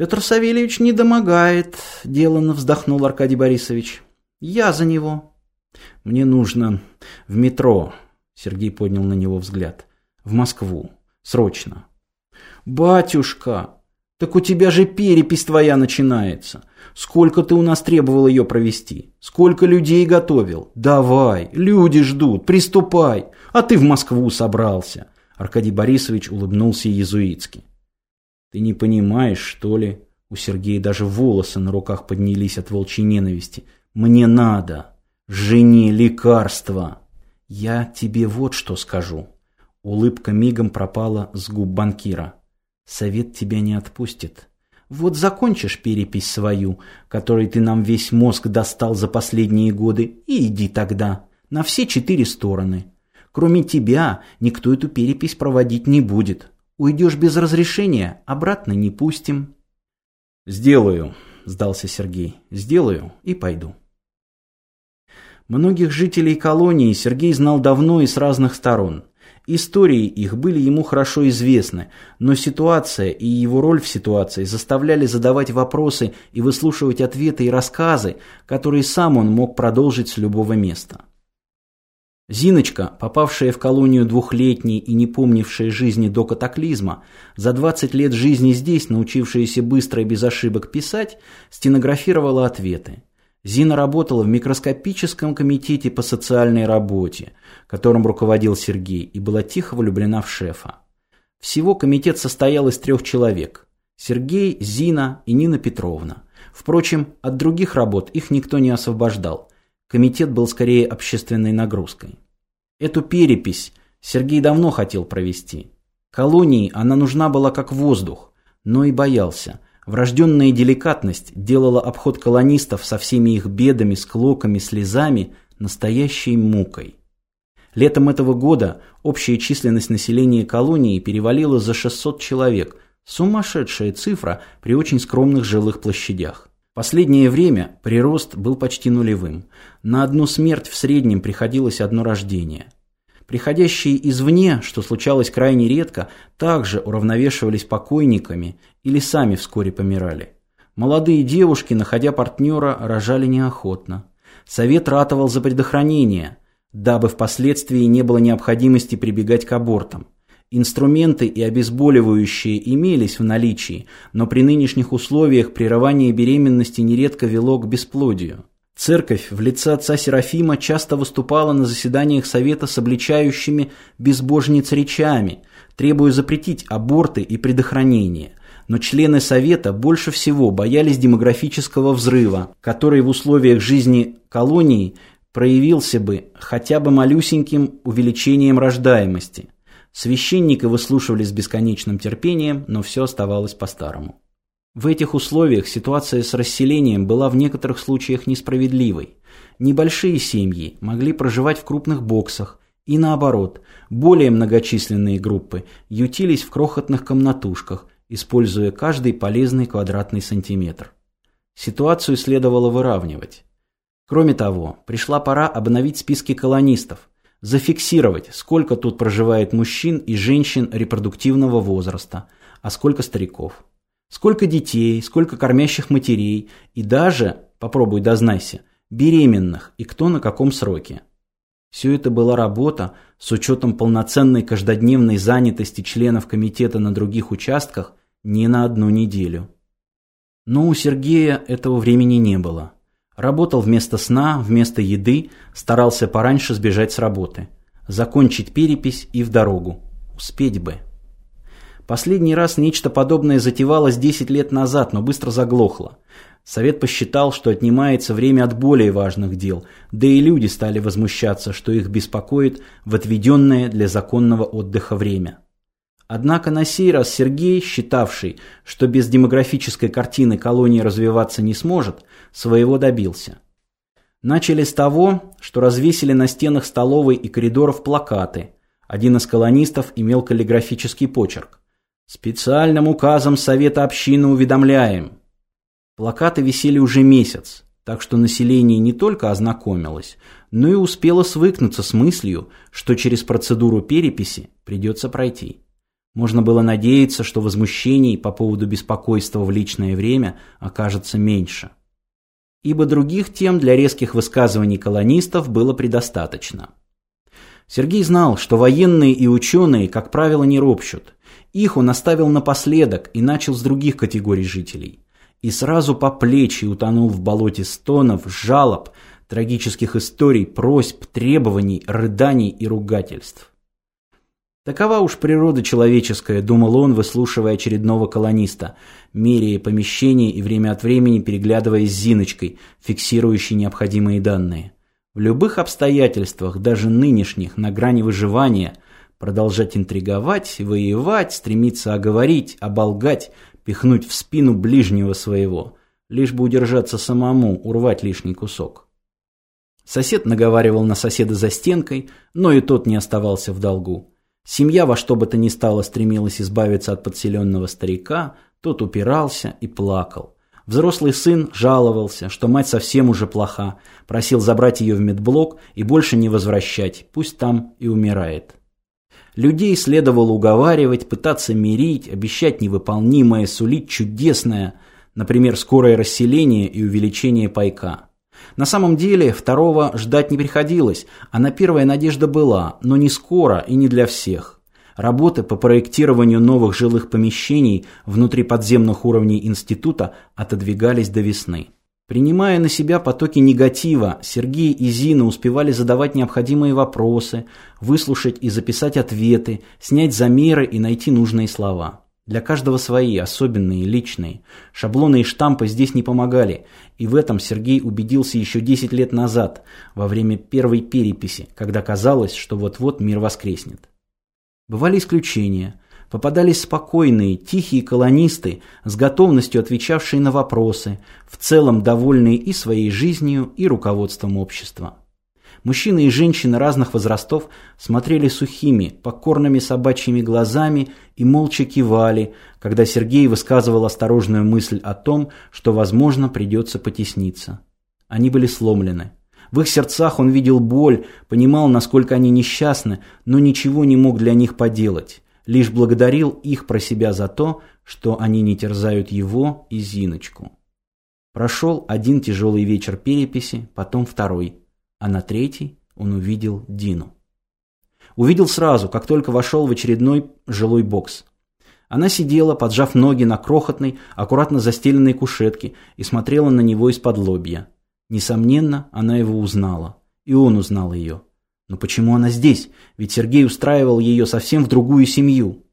Петр Савельевич не домогает, деланно вздохнул Аркадий Борисович. Я за него. Мне нужно в метро, Сергей поднял на него взгляд. В Москву. Срочно. Батюшка, так у тебя же перепись твоя начинается. Сколько ты у нас требовал ее провести? Сколько людей готовил? Давай, люди ждут, приступай. А ты в Москву собрался. Аркадий Борисович улыбнулся иезуитски. Ты не понимаешь, что ли? У Сергея даже волосы на руках поднялись от волчьей ненависти. Мне надо. Жене лекарства. Я тебе вот что скажу. Улыбка мигом пропала с губ банкира. Совет тебя не отпустит. Вот закончишь перепись свою, которой ты нам весь мозг достал за последние годы, и иди тогда. На все четыре стороны. Кроме тебя, никто эту перепись проводить не будет. Уйдешь без разрешения, обратно не пустим. Сделаю, сдался Сергей. Сделаю и пойду. Многих жителей колонии Сергей знал давно и с разных сторон. Истории их были ему хорошо известны, но ситуация и его роль в ситуации заставляли задавать вопросы и выслушивать ответы и рассказы, которые сам он мог продолжить с любого места. Зиночка, попавшая в колонию двухлетней и не помнившая жизни до катаклизма, за 20 лет жизни здесь, научившаяся быстро и без ошибок писать, стенографировала ответы. Зина работала в микроскопическом комитете по социальной работе, которым руководил Сергей, и была тихо влюблена в шефа. Всего комитет состоял из трех человек – Сергей, Зина и Нина Петровна. Впрочем, от других работ их никто не освобождал. Комитет был скорее общественной нагрузкой. Эту перепись Сергей давно хотел провести. Колонии она нужна была как воздух, но и боялся. Врожденная деликатность делала обход колонистов со всеми их бедами, склоками, слезами настоящей мукой. Летом этого года общая численность населения колонии перевалила за 600 человек, сумасшедшая цифра при очень скромных жилых площадях. Последнее время прирост был почти нулевым. На одну смерть в среднем приходилось одно рождение. Приходящие извне, что случалось крайне редко, также уравновешивались покойниками или сами вскоре помирали. Молодые девушки, находя партнера, рожали неохотно. Совет ратовал за предохранение, дабы впоследствии не было необходимости прибегать к абортам. Инструменты и обезболивающие имелись в наличии, но при нынешних условиях прерывание беременности нередко вело к бесплодию. Церковь в лице отца Серафима часто выступала на заседаниях Совета с обличающими безбожниц речами, требуя запретить аборты и предохранение. Но члены Совета больше всего боялись демографического взрыва, который в условиях жизни колонии проявился бы хотя бы малюсеньким увеличением рождаемости – Священника выслушивали с бесконечным терпением, но все оставалось по-старому. В этих условиях ситуация с расселением была в некоторых случаях несправедливой. Небольшие семьи могли проживать в крупных боксах, и наоборот, более многочисленные группы ютились в крохотных комнатушках, используя каждый полезный квадратный сантиметр. Ситуацию следовало выравнивать. Кроме того, пришла пора обновить списки колонистов, зафиксировать, сколько тут проживает мужчин и женщин репродуктивного возраста, а сколько стариков. Сколько детей, сколько кормящих матерей и даже, попробуй дознайся, беременных и кто на каком сроке. Все это была работа с учетом полноценной каждодневной занятости членов комитета на других участках не на одну неделю. Но у Сергея этого времени не было. Работал вместо сна, вместо еды, старался пораньше сбежать с работы. Закончить перепись и в дорогу. Успеть бы. Последний раз нечто подобное затевалось 10 лет назад, но быстро заглохло. Совет посчитал, что отнимается время от более важных дел, да и люди стали возмущаться, что их беспокоит в отведенное для законного отдыха время. Однако на сей раз Сергей, считавший, что без демографической картины колония развиваться не сможет, своего добился. Начали с того, что развесили на стенах столовой и коридоров плакаты. Один из колонистов имел каллиграфический почерк. «Специальным указом Совета общины уведомляем». Плакаты висели уже месяц, так что население не только ознакомилось, но и успело свыкнуться с мыслью, что через процедуру переписи придется пройти. Можно было надеяться, что возмущений по поводу беспокойства в личное время окажется меньше. Ибо других тем для резких высказываний колонистов было предостаточно. Сергей знал, что военные и ученые, как правило, не ропщут. Их он оставил напоследок и начал с других категорий жителей. И сразу по плечи утонул в болоте стонов, жалоб, трагических историй, просьб, требований, рыданий и ругательств. Такова уж природа человеческая, думал он, выслушивая очередного колониста, меряя помещение и время от времени переглядываясь с Зиночкой, фиксирующей необходимые данные. В любых обстоятельствах, даже нынешних, на грани выживания, продолжать интриговать, воевать, стремиться оговорить, оболгать, пихнуть в спину ближнего своего, лишь бы удержаться самому, урвать лишний кусок. Сосед наговаривал на соседа за стенкой, но и тот не оставался в долгу. Семья во что бы то ни стало стремилась избавиться от подселенного старика, тот упирался и плакал. Взрослый сын жаловался, что мать совсем уже плоха, просил забрать ее в медблок и больше не возвращать, пусть там и умирает. Людей следовало уговаривать, пытаться мирить, обещать невыполнимое, сулить чудесное, например, скорое расселение и увеличение пайка. На самом деле второго ждать не приходилось, а на первая надежда была, но не скоро и не для всех. Работы по проектированию новых жилых помещений внутри подземных уровней института отодвигались до весны. Принимая на себя потоки негатива, Сергей и Зина успевали задавать необходимые вопросы, выслушать и записать ответы, снять замеры и найти нужные слова. Для каждого свои, особенные, личные. Шаблоны и штампы здесь не помогали, и в этом Сергей убедился еще 10 лет назад, во время первой переписи, когда казалось, что вот-вот мир воскреснет. Бывали исключения. Попадались спокойные, тихие колонисты, с готовностью отвечавшие на вопросы, в целом довольные и своей жизнью, и руководством общества. Мужчины и женщины разных возрастов смотрели сухими, покорными собачьими глазами и молча кивали, когда Сергей высказывал осторожную мысль о том, что, возможно, придется потесниться. Они были сломлены. В их сердцах он видел боль, понимал, насколько они несчастны, но ничего не мог для них поделать. Лишь благодарил их про себя за то, что они не терзают его и Зиночку. Прошел один тяжелый вечер переписи, потом второй – а на третий он увидел Дину. Увидел сразу, как только вошел в очередной жилой бокс. Она сидела, поджав ноги на крохотной, аккуратно застеленной кушетке и смотрела на него из-под лобья. Несомненно, она его узнала. И он узнал ее. Но почему она здесь? Ведь Сергей устраивал ее совсем в другую семью.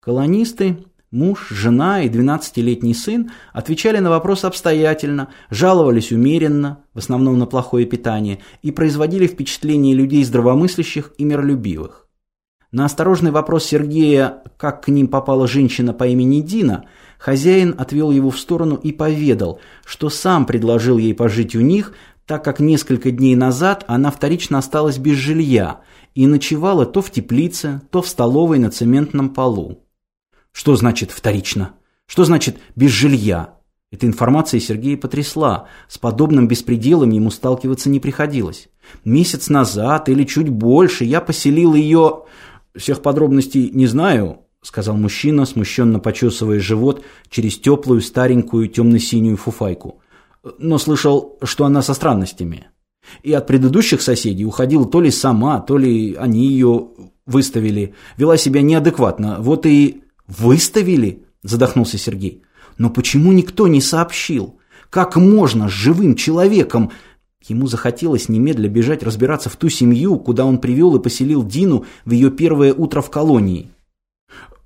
Колонисты Муж, жена и 12-летний сын отвечали на вопросы обстоятельно, жаловались умеренно, в основном на плохое питание, и производили впечатление людей здравомыслящих и миролюбивых. На осторожный вопрос Сергея, как к ним попала женщина по имени Дина, хозяин отвел его в сторону и поведал, что сам предложил ей пожить у них, так как несколько дней назад она вторично осталась без жилья и ночевала то в теплице, то в столовой на цементном полу. Что значит вторично? Что значит без жилья? Эта информация Сергея потрясла. С подобным беспределом ему сталкиваться не приходилось. Месяц назад или чуть больше я поселил ее... Всех подробностей не знаю, сказал мужчина, смущенно почесывая живот через теплую старенькую темно-синюю фуфайку. Но слышал, что она со странностями. И от предыдущих соседей уходила то ли сама, то ли они ее выставили. Вела себя неадекватно. Вот и... «Выставили?» – задохнулся Сергей. «Но почему никто не сообщил? Как можно с живым человеком...» Ему захотелось немедля бежать разбираться в ту семью, куда он привел и поселил Дину в ее первое утро в колонии.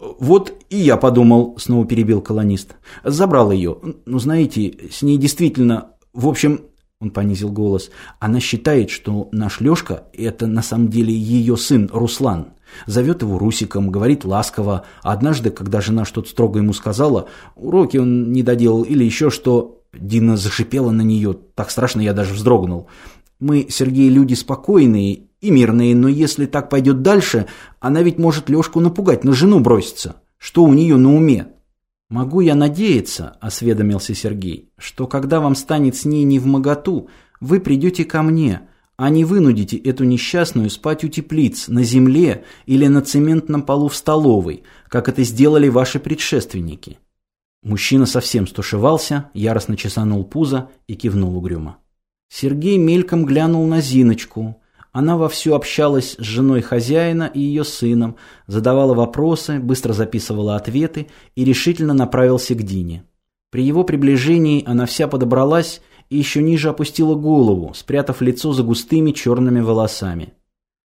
«Вот и я подумал», – снова перебил колонист. «Забрал ее. Ну, знаете, с ней действительно... В общем, он понизил голос. Она считает, что наш Лешка – это на самом деле ее сын Руслан. Зовет его Русиком, говорит ласково. Однажды, когда жена что-то строго ему сказала, уроки он не доделал или еще что, Дина зашипела на нее. Так страшно, я даже вздрогнул. Мы, Сергей, люди спокойные и мирные, но если так пойдет дальше, она ведь может Лешку напугать, на жену броситься. Что у нее на уме? «Могу я надеяться», – осведомился Сергей, – «что когда вам станет с ней не в моготу, вы придете ко мне, а не вынудите эту несчастную спать у теплиц, на земле или на цементном полу в столовой, как это сделали ваши предшественники. Мужчина совсем стушевался, яростно чесанул пузо и кивнул угрюмо. Сергей мельком глянул на Зиночку. Она вовсю общалась с женой хозяина и ее сыном, задавала вопросы, быстро записывала ответы и решительно направился к Дине. При его приближении она вся подобралась и еще ниже опустила голову, спрятав лицо за густыми черными волосами.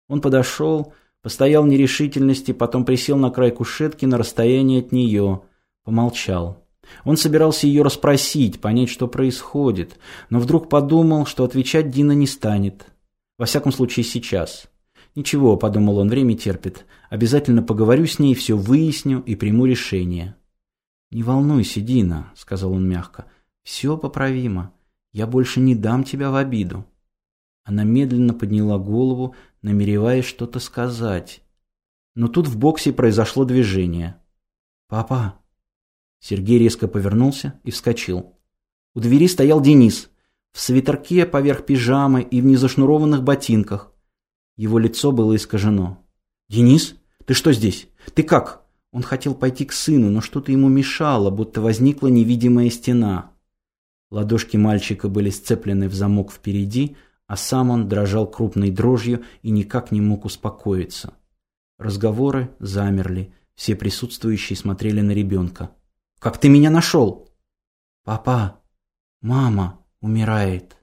Он подошел, постоял в нерешительности, потом присел на край кушетки на расстоянии от нее, помолчал. Он собирался ее расспросить, понять, что происходит, но вдруг подумал, что отвечать Дина не станет. Во всяком случае, сейчас. «Ничего», — подумал он, — «время терпит. Обязательно поговорю с ней, все выясню и приму решение». «Не волнуйся, Дина», — сказал он мягко. «Все поправимо. Я больше не дам тебя в обиду. Она медленно подняла голову, намереваясь что-то сказать. Но тут в боксе произошло движение. «Папа!» Сергей резко повернулся и вскочил. У двери стоял Денис, в свитерке поверх пижамы и в незашнурованных ботинках. Его лицо было искажено. «Денис, ты что здесь? Ты как?» Он хотел пойти к сыну, но что-то ему мешало, будто возникла невидимая стена. Ладошки мальчика были сцеплены в замок впереди, а сам он дрожал крупной дрожью и никак не мог успокоиться. Разговоры замерли, все присутствующие смотрели на ребенка. «Как ты меня нашел?» «Папа, мама умирает».